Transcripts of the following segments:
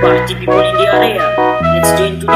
Party people in the area, let's join to the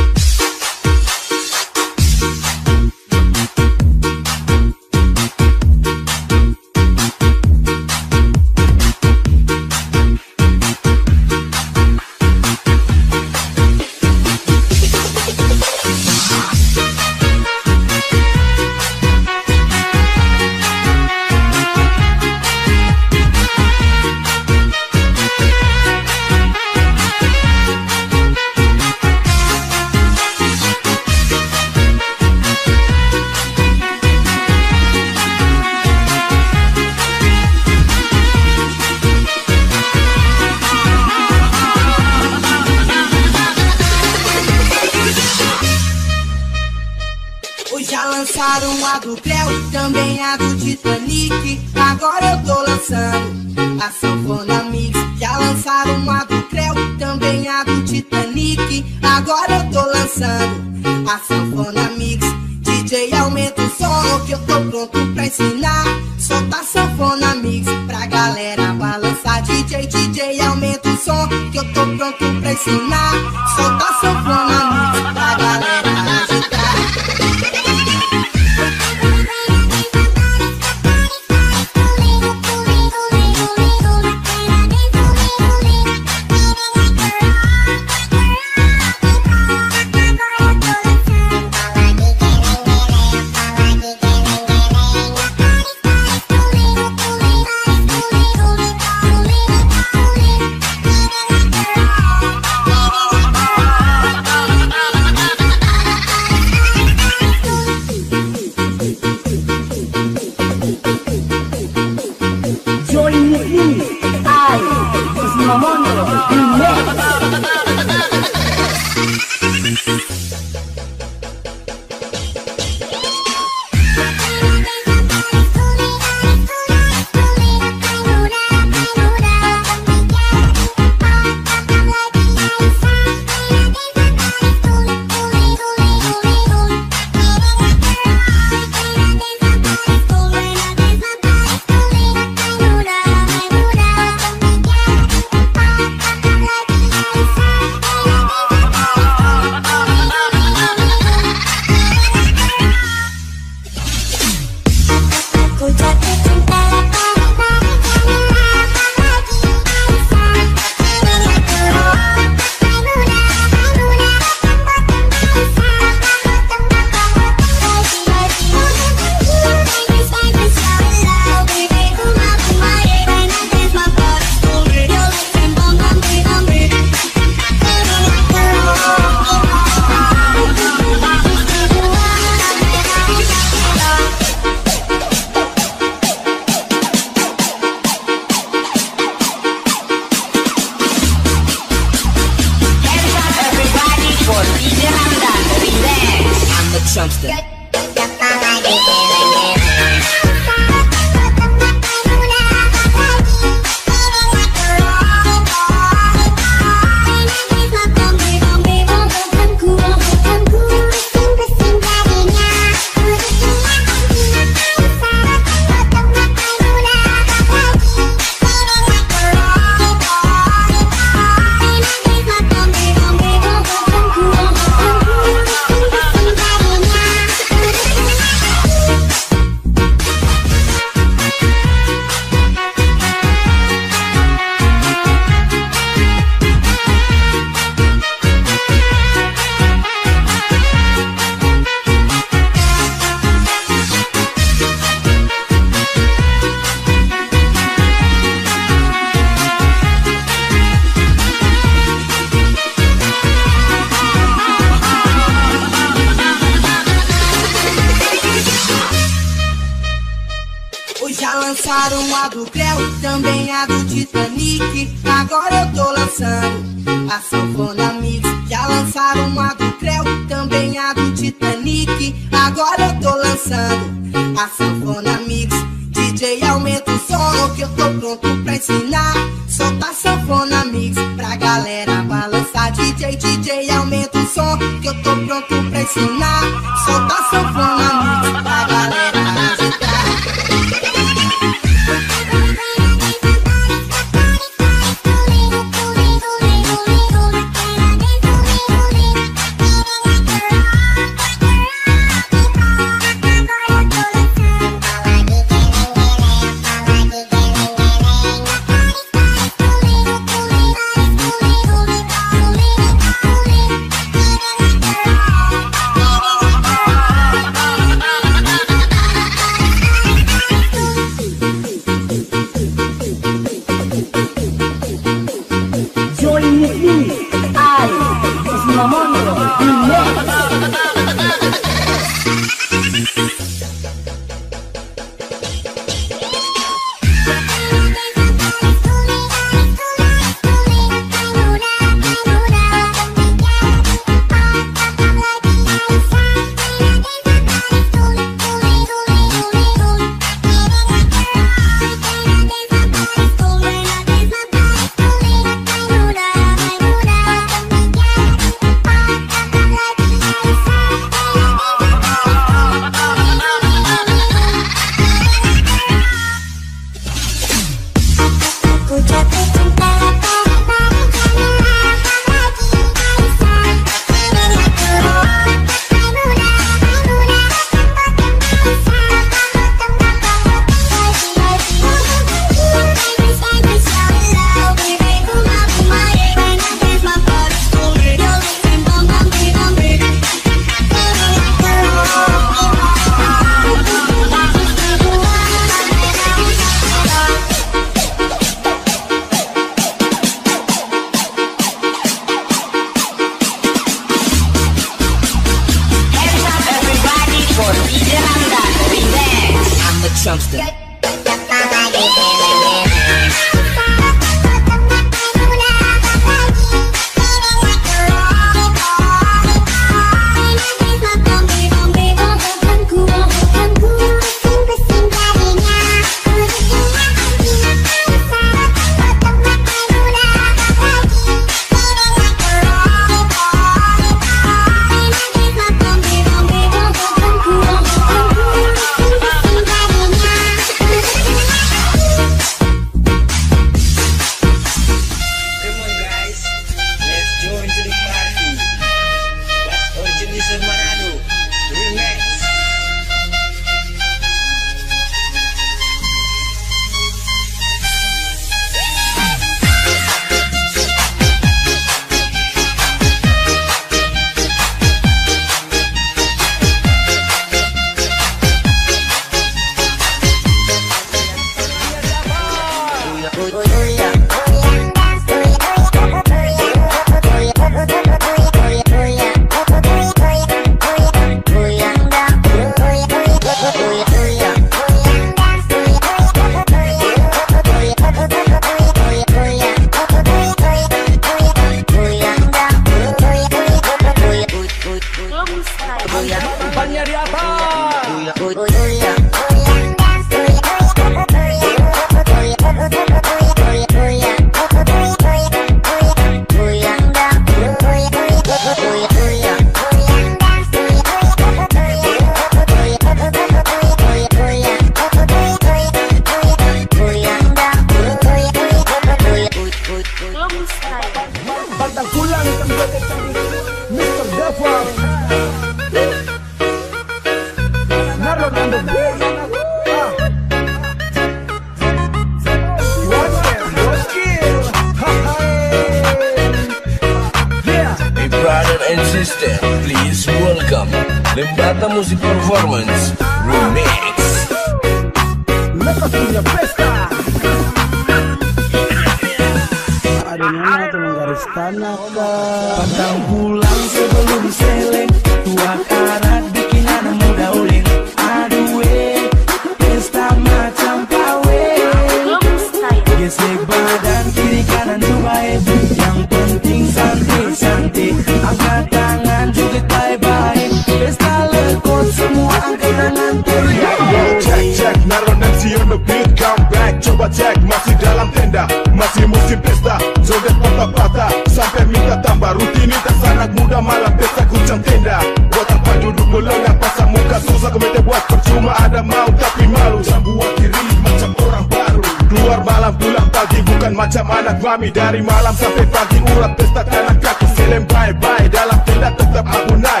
Naron MC on the beat come back Coba cek masih dalam tenda Masih musim pesta Joget patah-patah Sampai minta tambah Rutinitas anak muda malam pesta kuncang tenda Buat apa duduk melengah Pasang muka susah komite buat percuma Ada mau tapi malu Jangan buat diri macam orang baru Keluar malam pulang pagi Bukan macam anak mami Dari malam sampai pagi Urat pesta tanah kaki Selem bye-bye Dalam tenda tetap aku naik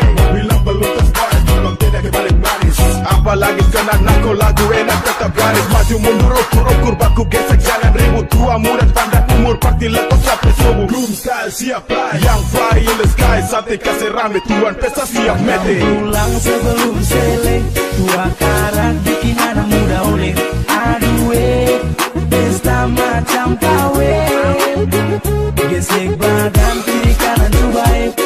garis Maju mundur ukur-ukur baku gesek Jangan ribut. Tua muda pandang umur Party lekot sampai subuh Bloom style siap fly. Yang fly in the sky Santai kasih rame Tuan pesta siap mete. Pulang sebelum seleng Tua karat bikin anak muda Aduh eh, pesta macam pawe Gesek badan kiri kanan coba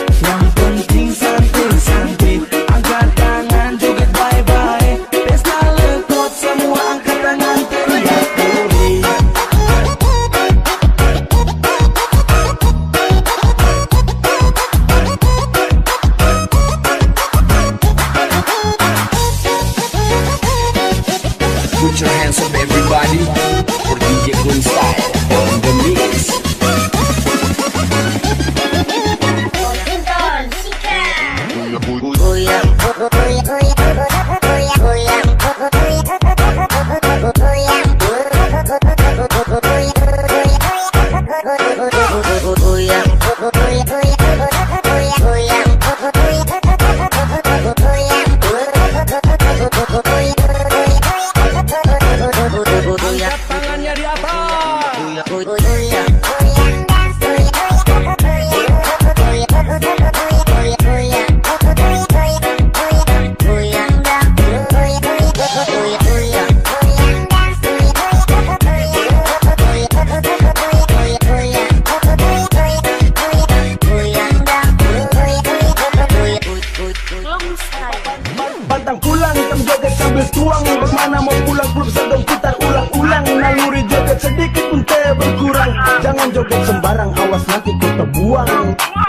sedikit pun teh berkurang. Jangan joget sembarang awas nanti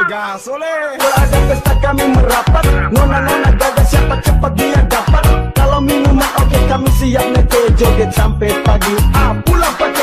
Gas oleh Kalau ada pesta kami merapat. Nona-nona gagal siapa cepat dia dapat. Kalau minuman oke kami siap nete joget sampai pagi. Ah pulang pakai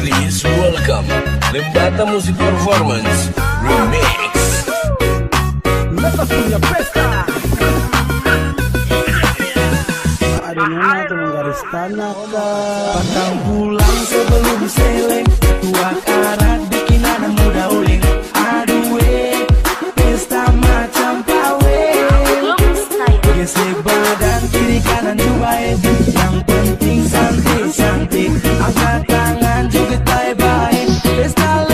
please welcome Lembata Music Performance Remix. Lepas punya pesta Ada nona tuh menggaris tanah Pantang pulang sebelum seleng. Tua karat bikin anak muda uling Aduh eh, pesta macam pawe. Gesek badan kiri kanan dua eh Yang penting santai-santai. Angkat bye-bye. Pesta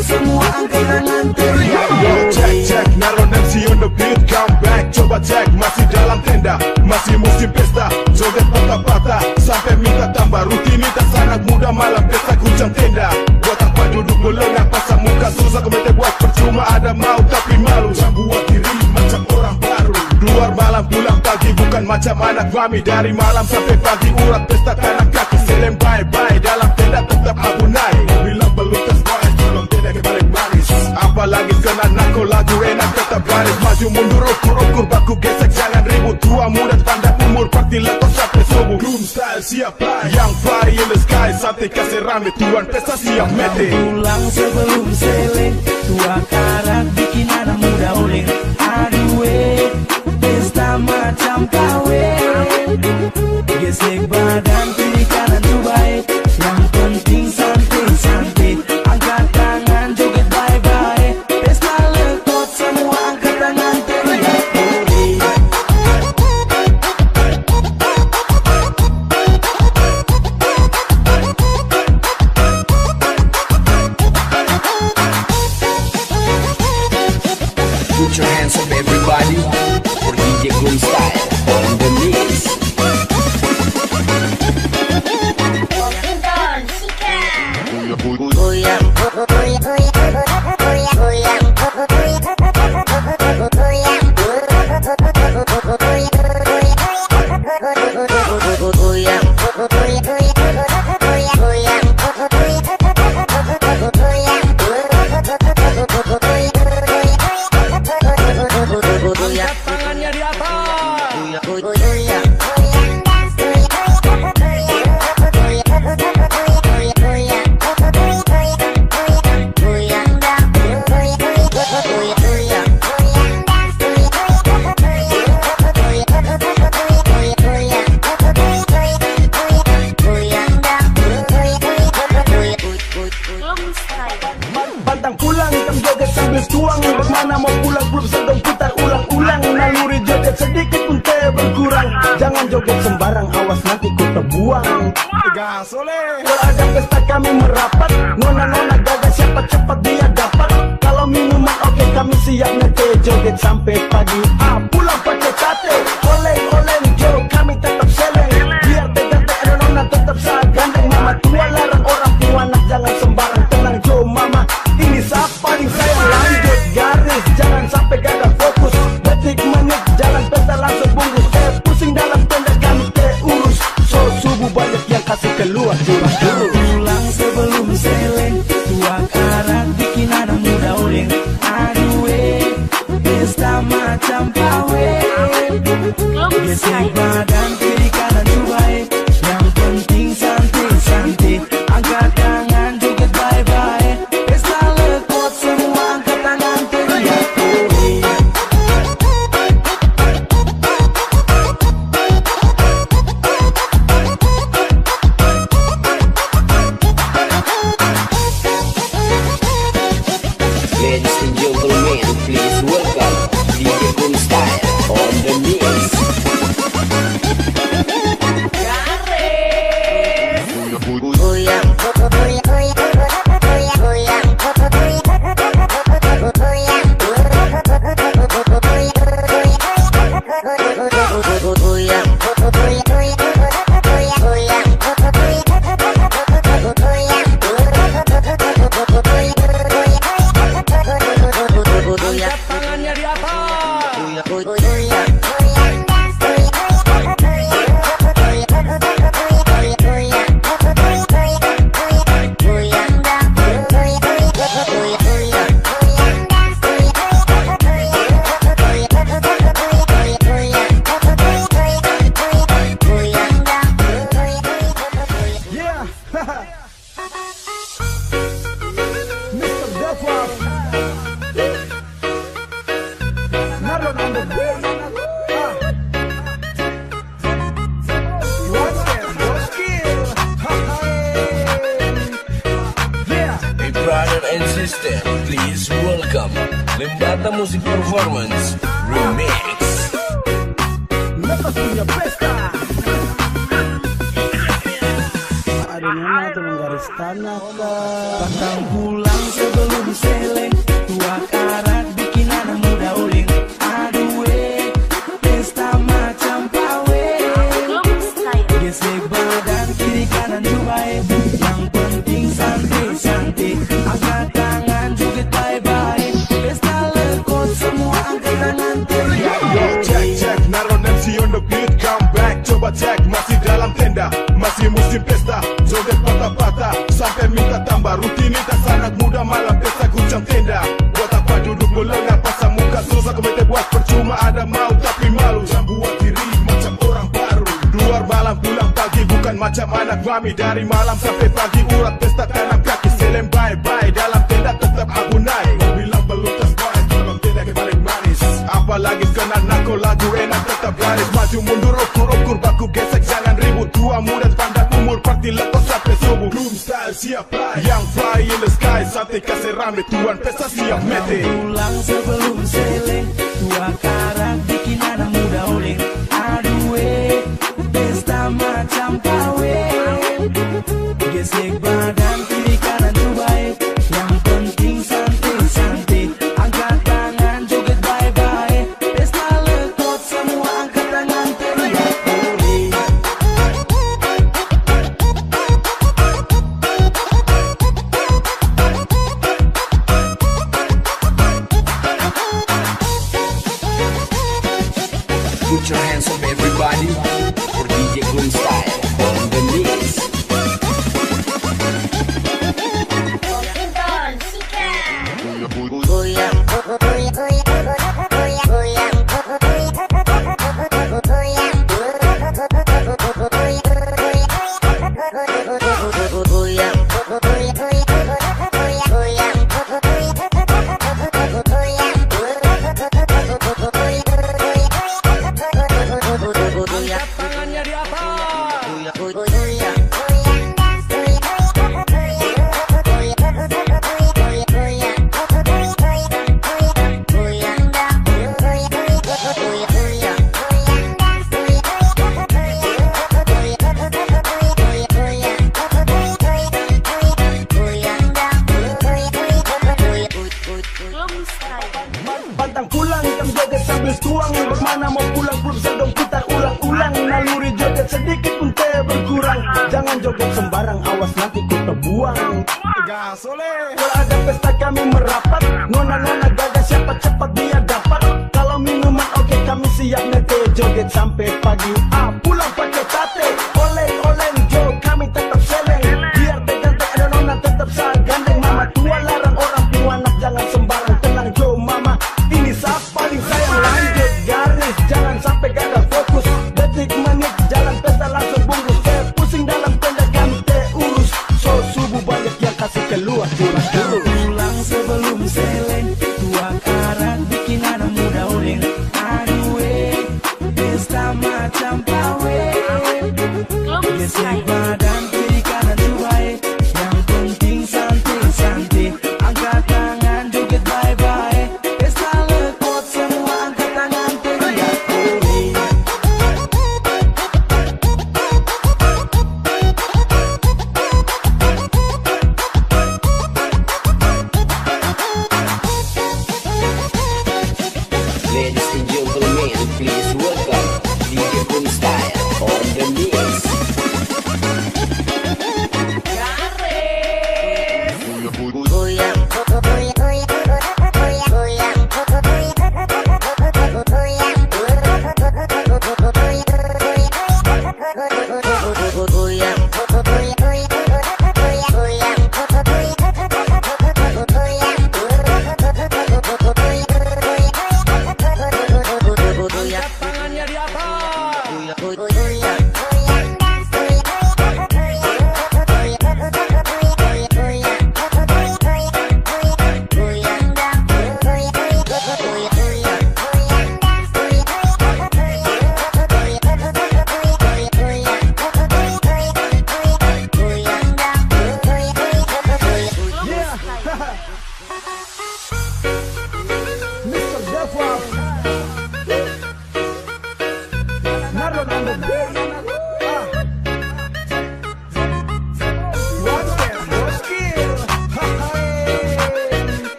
semua angkat tangan teriak Check check. MC on the beat. Come Coba cek Masih dalam tenda. Masih musim pesta. Joget patah-patah. Sampai minta tambah. Rutinitas anak muda Malam pesta kuncang tenda. Buat apa duduk melengah Pasang muka susah. Komite buat percuma. Ada mau tapi malu. Buat diri macam orang baru. Luar malam pulang pagi. Bukan macam anak mami. Dari malam sampai pagi. Urat pesta tanah kaki. Selem bye-bye. Dalam Maju mundur ukur-ukur baku gesek Jangan ribut. Tua muda tanda umur Parti letos sampai subuh. Room style siapa Yang fly in the sky Santai kasih rame Tuan pesta siap mete. Pulang sebelum seleng Tua karat bikin anak muda uling Aduh pesta macam kawin yeah.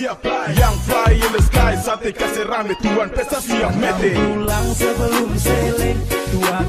siap Yang fly in the sky Santai kasih rame Tuan pesta siap mete. Pulang sebelum Tuan